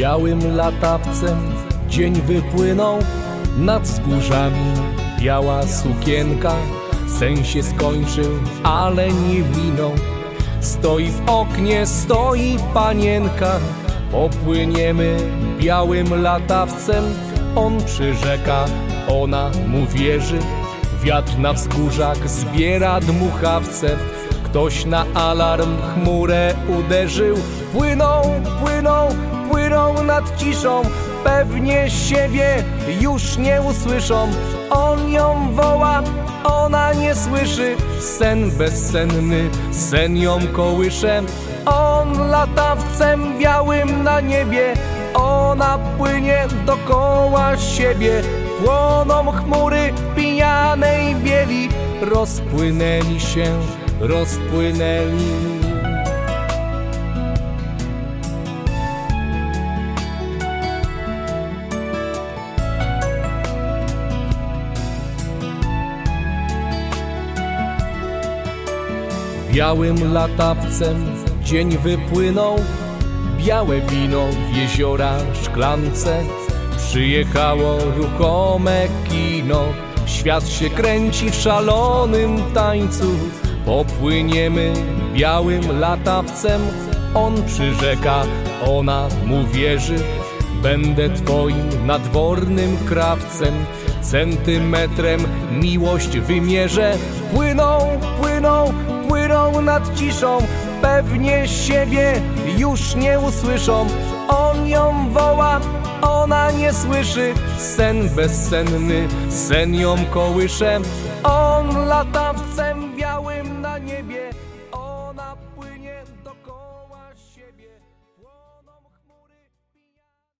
Białym latawcem dzień wypłynął nad wzgórzami. Biała sukienka, sen się skończył, ale nie minął. Stoi w oknie, stoi panienka, popłyniemy białym latawcem. On przyrzeka, ona mu wierzy. Wiatr na wzgórzach zbiera dmuchawce. Ktoś na alarm chmurę uderzył. Płyną, płyną, płyną nad ciszą. Pewnie siebie już nie usłyszą. On ją woła, ona nie słyszy. Sen bezsenny, sen ją kołysze. On latawcem białym na niebie. Ona płynie dokoła siebie. Płoną chmury pijanej bieli. Rozpłynęli się, rozpłynęli. Białym latawcem dzień wypłynął, białe wino w jeziora szklance. Przyjechało ruchome kino, świat się kręci w szalonym tańcu. Popłyniemy białym latawcem, on przyrzeka, ona mu wierzy. Będę twoim nadwornym krawcem, centymetrem miłość wymierzę. Płyną, płyną, płyną nad ciszą, pewnie siebie już nie usłyszą. On ją woła, ona nie słyszy, sen bezsenny, sen ją kołysze. On latawcem